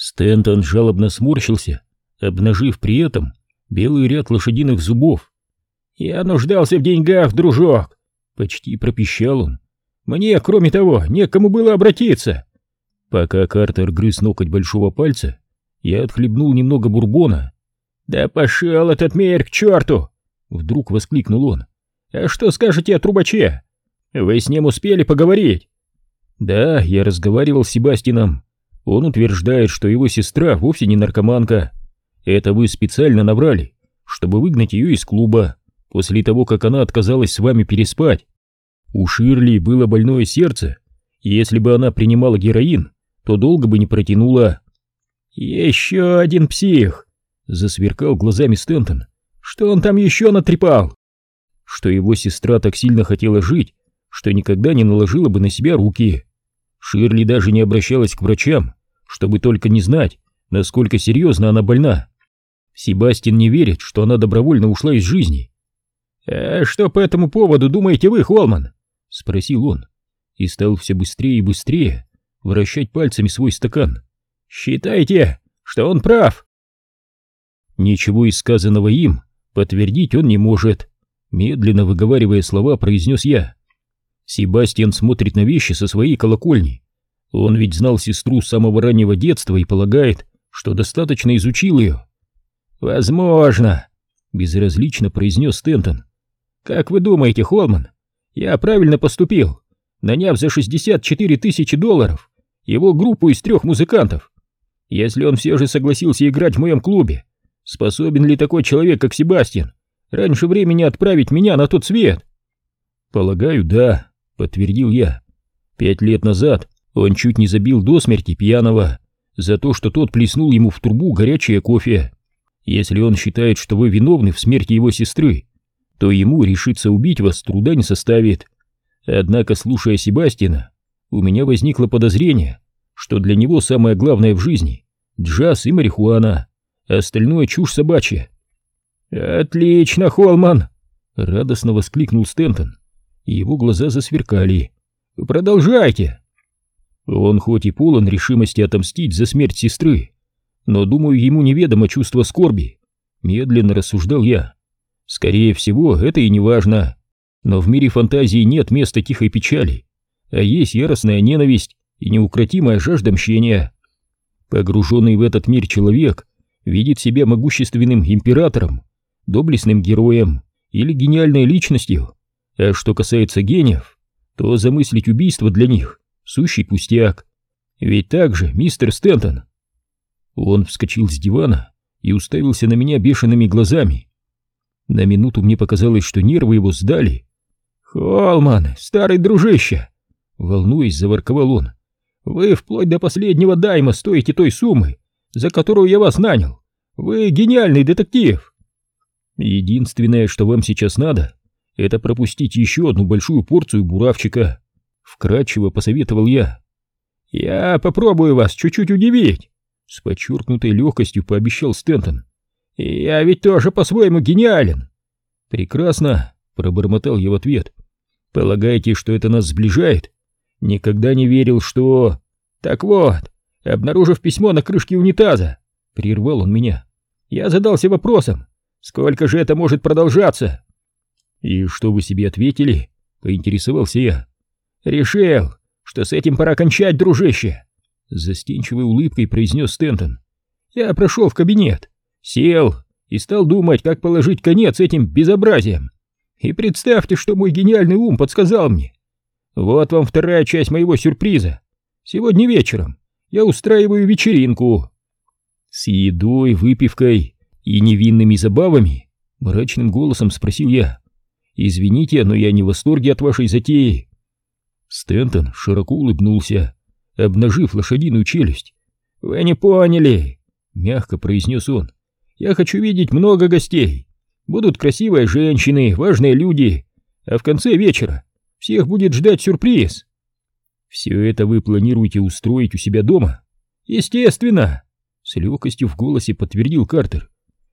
Стэнтон жалобно сморщился, обнажив при этом белый ряд лошадиных зубов. «Я нуждался в деньгах, дружок!» — почти пропищал он. «Мне, кроме того, некому было обратиться!» Пока Картер грыз ноготь большого пальца, я отхлебнул немного бурбона. «Да пошел этот мейер к черту!» — вдруг воскликнул он. «А что скажете о трубаче? Вы с ним успели поговорить?» «Да, я разговаривал с Себастином. Он утверждает, что его сестра вовсе не наркоманка. Это вы специально набрали, чтобы выгнать ее из клуба, после того, как она отказалась с вами переспать. У Ширли было больное сердце, и если бы она принимала героин, то долго бы не протянула». «Еще один псих!» — засверкал глазами Стентон. «Что он там еще натрепал?» Что его сестра так сильно хотела жить, что никогда не наложила бы на себя руки. Ширли даже не обращалась к врачам, чтобы только не знать, насколько серьезно она больна. Себастьян не верит, что она добровольно ушла из жизни. «А что по этому поводу думаете вы, Холман?» — спросил он, и стал все быстрее и быстрее вращать пальцами свой стакан. «Считаете, что он прав?» Ничего из сказанного им подтвердить он не может. Медленно выговаривая слова, произнес я. Себастьян смотрит на вещи со своей колокольни. Он ведь знал сестру с самого раннего детства и полагает, что достаточно изучил ее. «Возможно», — безразлично произнес Стентон. «Как вы думаете, Холман, я правильно поступил, наняв за 64 тысячи долларов его группу из трех музыкантов? Если он все же согласился играть в моем клубе, способен ли такой человек, как Себастьян, раньше времени отправить меня на тот свет?» «Полагаю, да», — подтвердил я. «Пять лет назад он чуть не забил до смерти пьяного за то, что тот плеснул ему в трубу горячее кофе. Если он считает, что вы виновны в смерти его сестры, то ему решиться убить вас труда не составит. Однако, слушая Себастина, у меня возникло подозрение, что для него самое главное в жизни — джаз и марихуана, а остальное чушь собачья. «Отлично, Холман!» — радостно воскликнул Стентон. Его глаза засверкали. «Продолжайте!» Он хоть и полон решимости отомстить за смерть сестры, но, думаю, ему неведомо чувство скорби. Медленно рассуждал я. Скорее всего, это и не важно. Но в мире фантазии нет места тихой печали, а есть яростная ненависть и неукротимая жажда мщения. Погруженный в этот мир человек видит себя могущественным императором, доблестным героем или гениальной личностью. А что касается гениев, то замыслить убийство для них сущий пустяк. Ведь так же, мистер Стентон. Он вскочил с дивана и уставился на меня бешеными глазами. На минуту мне показалось, что нервы его сдали. «Холман, старый дружище!» Волнуясь, заворковал он. «Вы вплоть до последнего дайма стоите той суммы, за которую я вас нанял. Вы гениальный детектив!» «Единственное, что вам сейчас надо, это пропустить еще одну большую порцию буравчика. Вкратчиво посоветовал я. «Я попробую вас чуть-чуть удивить!» С подчеркнутой легкостью пообещал Стентон. «Я ведь тоже по-своему гениален!» «Прекрасно!» — пробормотал я в ответ. «Полагаете, что это нас сближает? Никогда не верил, что...» «Так вот, обнаружив письмо на крышке унитаза, прервал он меня. Я задался вопросом, сколько же это может продолжаться? И что вы себе ответили? Поинтересовался я. «Решил, что с этим пора кончать, дружище!» Застенчивой улыбкой произнес Стентон. «Я прошел в кабинет, сел и стал думать, как положить конец этим безобразиям. И представьте, что мой гениальный ум подсказал мне. Вот вам вторая часть моего сюрприза. Сегодня вечером я устраиваю вечеринку. С едой, выпивкой и невинными забавами?» Мрачным голосом спросил я. «Извините, но я не в восторге от вашей затеи. Стентон широко улыбнулся, обнажив лошадиную челюсть. «Вы не поняли!» — мягко произнес он. «Я хочу видеть много гостей. Будут красивые женщины, важные люди, а в конце вечера всех будет ждать сюрприз». «Все это вы планируете устроить у себя дома?» «Естественно!» — с легкостью в голосе подтвердил Картер.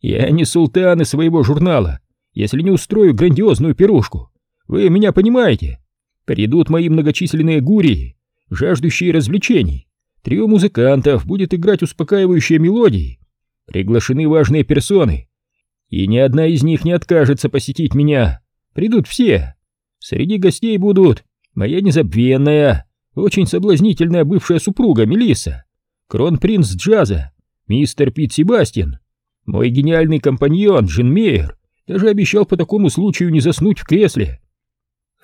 «Я не султан из своего журнала, если не устрою грандиозную пирушку. Вы меня понимаете?» Придут мои многочисленные гурии, жаждущие развлечений, Трио музыкантов будет играть успокаивающие мелодии. Приглашены важные персоны. И ни одна из них не откажется посетить меня. Придут все. Среди гостей будут моя незабвенная, очень соблазнительная бывшая супруга Мелисса, кронпринц джаза, мистер Пит Себастьян, мой гениальный компаньон Джин Мейер даже обещал по такому случаю не заснуть в кресле.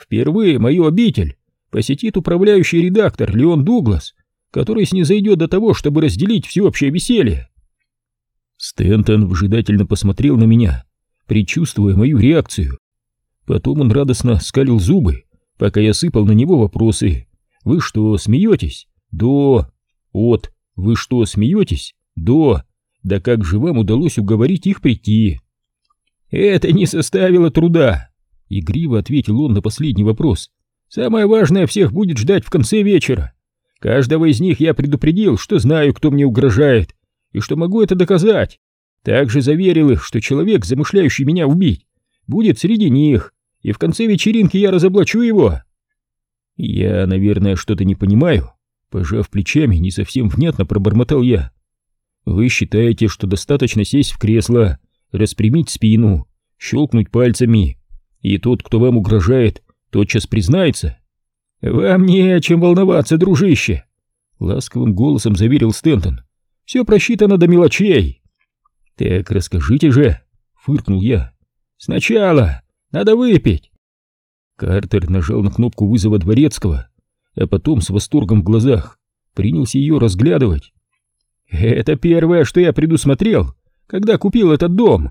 Впервые мою обитель посетит управляющий редактор Леон Дуглас, который снизойдет до того, чтобы разделить всеобщее веселье. Стентон выжидательно посмотрел на меня, предчувствуя мою реакцию. Потом он радостно скалил зубы, пока я сыпал на него вопросы. «Вы что, смеетесь?» «До...» «От...» «Вы что, смеетесь?» «До...» «Да как же вам удалось уговорить их прийти?» «Это не составило труда», — игриво ответил он на последний вопрос. «Самое важное всех будет ждать в конце вечера. Каждого из них я предупредил, что знаю, кто мне угрожает, и что могу это доказать. Также заверил их, что человек, замышляющий меня убить, будет среди них, и в конце вечеринки я разоблачу его». «Я, наверное, что-то не понимаю», — пожав плечами, не совсем внятно пробормотал я. «Вы считаете, что достаточно сесть в кресло, распрямить спину, щелкнуть пальцами, и тот, кто вам угрожает, тотчас признается. «Вам не о чем волноваться, дружище!» Ласковым голосом заверил Стентон. «Все просчитано до мелочей!» «Так расскажите же!» — фыркнул я. «Сначала надо выпить!» Картер нажал на кнопку вызова дворецкого, а потом с восторгом в глазах принялся ее разглядывать. «Это первое, что я предусмотрел, когда купил этот дом!»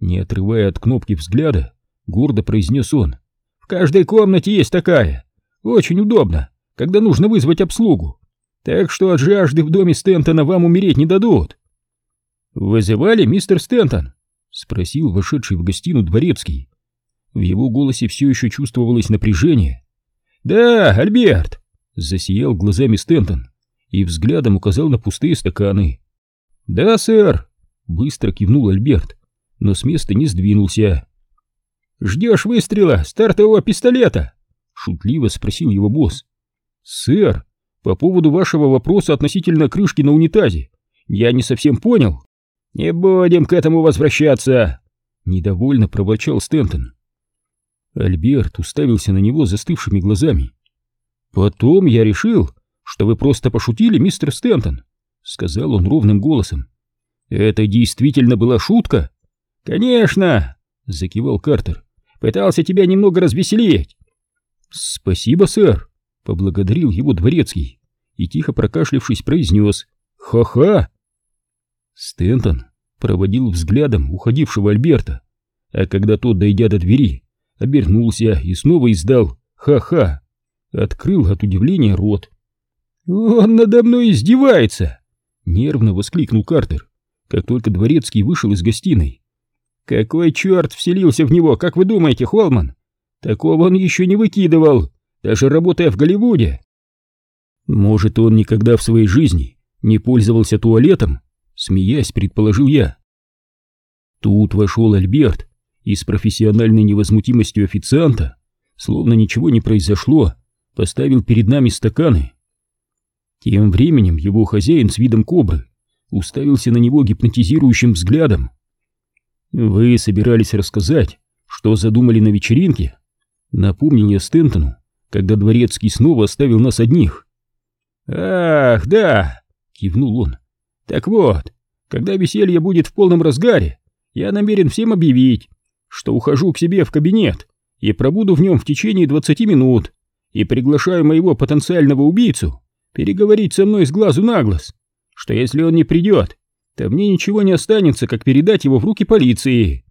Не отрывая от кнопки взгляда, гордо произнес он. «В каждой комнате есть такая. Очень удобно, когда нужно вызвать обслугу. Так что от жажды в доме Стентона вам умереть не дадут». «Вызывали, мистер Стентон?» — спросил вошедший в гостиную дворецкий. В его голосе все еще чувствовалось напряжение. «Да, Альберт!» — засиял глазами Стентон и взглядом указал на пустые стаканы. «Да, сэр!» — быстро кивнул Альберт но с места не сдвинулся. «Ждешь выстрела стартового пистолета?» — шутливо спросил его босс. «Сэр, по поводу вашего вопроса относительно крышки на унитазе, я не совсем понял». «Не будем к этому возвращаться!» — недовольно пробачал Стентон. Альберт уставился на него застывшими глазами. «Потом я решил, что вы просто пошутили, мистер Стентон», — сказал он ровным голосом. «Это действительно была шутка?» «Конечно!» — закивал Картер. «Пытался тебя немного развеселить!» «Спасибо, сэр!» — поблагодарил его дворецкий и, тихо прокашлявшись, произнес «Ха-ха!» Стентон проводил взглядом уходившего Альберта, а когда тот, дойдя до двери, обернулся и снова издал «Ха-ха!» открыл от удивления рот. «Он надо мной издевается!» — нервно воскликнул Картер, как только дворецкий вышел из гостиной. Какой черт вселился в него, как вы думаете, Холман? Такого он еще не выкидывал, даже работая в Голливуде. Может, он никогда в своей жизни не пользовался туалетом? Смеясь, предположил я. Тут вошел Альберт и с профессиональной невозмутимостью официанта, словно ничего не произошло, поставил перед нами стаканы. Тем временем его хозяин с видом кобры уставился на него гипнотизирующим взглядом. «Вы собирались рассказать, что задумали на вечеринке?» Напомнил я Стентону, когда дворецкий снова оставил нас одних. «Ах, да!» — кивнул он. «Так вот, когда веселье будет в полном разгаре, я намерен всем объявить, что ухожу к себе в кабинет и пробуду в нем в течение двадцати минут и приглашаю моего потенциального убийцу переговорить со мной с глазу на глаз, что если он не придет, то мне ничего не останется, как передать его в руки полиции.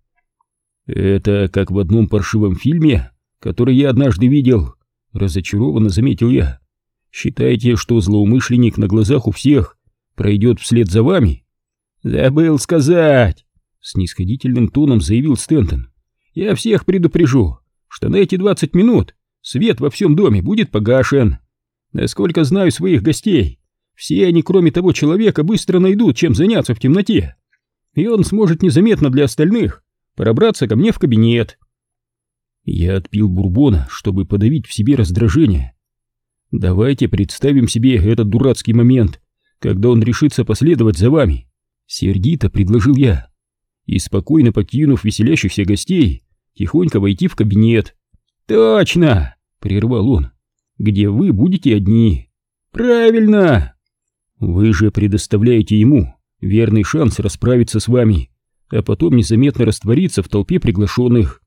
Это как в одном паршивом фильме, который я однажды видел, разочарованно заметил я. Считаете, что злоумышленник на глазах у всех пройдет вслед за вами? Забыл сказать, снисходительным тоном заявил Стентон. Я всех предупрежу, что на эти двадцать минут свет во всем доме будет погашен. Насколько знаю своих гостей, все они, кроме того человека, быстро найдут, чем заняться в темноте. И он сможет незаметно для остальных пробраться ко мне в кабинет. Я отпил бурбона, чтобы подавить в себе раздражение. Давайте представим себе этот дурацкий момент когда он решится последовать за вами. Сердито предложил я. И спокойно покинув веселящихся гостей, тихонько войти в кабинет. «Точно!» — прервал он. «Где вы будете одни?» «Правильно!» «Вы же предоставляете ему верный шанс расправиться с вами, а потом незаметно раствориться в толпе приглашенных».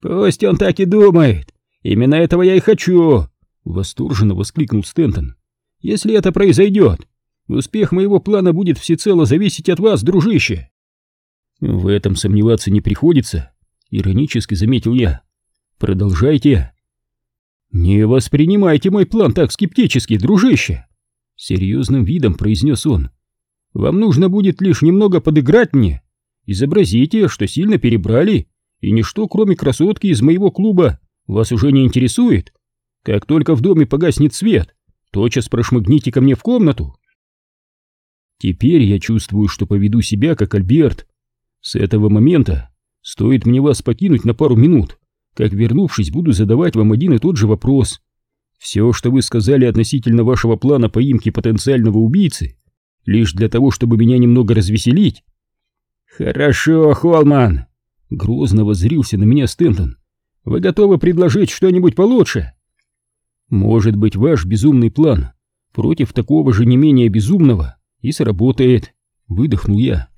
«Пусть он так и думает! Именно этого я и хочу!» — восторженно воскликнул Стентон. «Если это произойдет, успех моего плана будет всецело зависеть от вас, дружище!» «В этом сомневаться не приходится», — иронически заметил я. «Продолжайте». «Не воспринимайте мой план так скептически, дружище!» Серьезным видом произнес он. «Вам нужно будет лишь немного подыграть мне. Изобразите, что сильно перебрали, и ничто, кроме красотки из моего клуба, вас уже не интересует. Как только в доме погаснет свет, тотчас прошмыгните ко мне в комнату». Теперь я чувствую, что поведу себя как Альберт. С этого момента стоит мне вас покинуть на пару минут, как вернувшись буду задавать вам один и тот же вопрос. Все, что вы сказали относительно вашего плана поимки потенциального убийцы, лишь для того, чтобы меня немного развеселить. Хорошо, Холман, грозно воззрился на меня Стентон. Вы готовы предложить что-нибудь получше? Может быть, ваш безумный план против такого же не менее безумного и сработает, выдохнул я.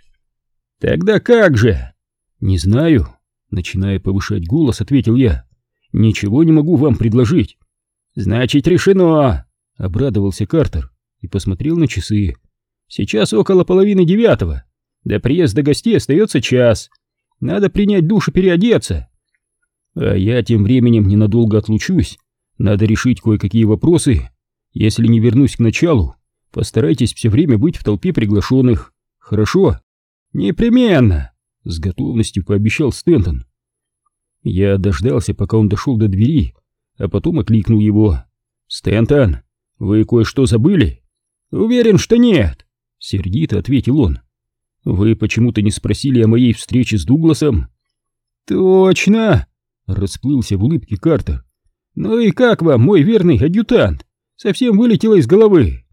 Тогда как же? Не знаю, начиная повышать голос, ответил я. Ничего не могу вам предложить. Значит, решено, обрадовался Картер и посмотрел на часы. Сейчас около половины девятого. До приезда гостей остается час. Надо принять душ и переодеться. А я тем временем ненадолго отлучусь. Надо решить кое-какие вопросы. Если не вернусь к началу, постарайтесь все время быть в толпе приглашенных. Хорошо? Непременно, с готовностью пообещал Стентон. Я дождался, пока он дошел до двери, а потом окликнул его. «Стентон, вы кое-что забыли?» «Уверен, что нет», — сердито ответил он. «Вы почему-то не спросили о моей встрече с Дугласом?» «Точно!» — расплылся в улыбке Картер. «Ну и как вам, мой верный адъютант? Совсем вылетело из головы!»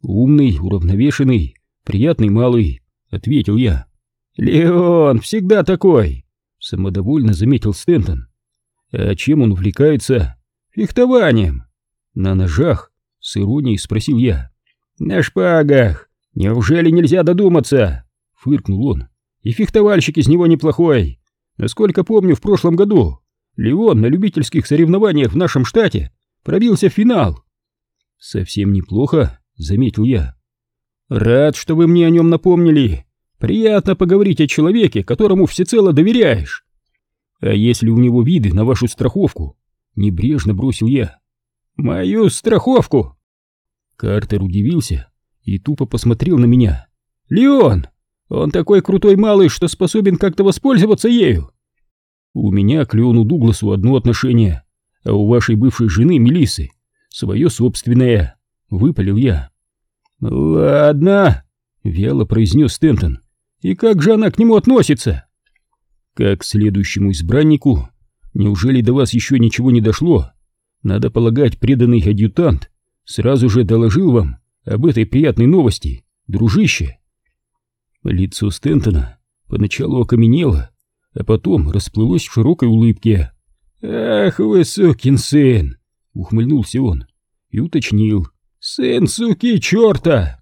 «Умный, уравновешенный, приятный малый», — ответил я. «Леон всегда такой!» — самодовольно заметил Стентон. «А чем он увлекается?» «Фехтованием!» «На ножах?» — с иронией спросил я. «На шпагах! Неужели нельзя додуматься?» — фыркнул он. «И фехтовальщик из него неплохой. Насколько помню, в прошлом году Леон на любительских соревнованиях в нашем штате пробился в финал». «Совсем неплохо», — заметил я. «Рад, что вы мне о нем напомнили. Приятно поговорить о человеке, которому всецело доверяешь. А если у него виды на вашу страховку, Небрежно бросил я. «Мою страховку!» Картер удивился и тупо посмотрел на меня. «Леон! Он такой крутой малый, что способен как-то воспользоваться ею!» «У меня к Леону Дугласу одно отношение, а у вашей бывшей жены Мелисы свое собственное!» — выпалил я. «Ладно!» — вяло произнес Стентон. «И как же она к нему относится?» «Как к следующему избраннику Неужели до вас еще ничего не дошло? Надо полагать, преданный адъютант сразу же доложил вам об этой приятной новости, дружище. Лицо Стентона поначалу окаменело, а потом расплылось в широкой улыбке. «Ах вы, сукин сын!» — ухмыльнулся он и уточнил. «Сын суки черта!»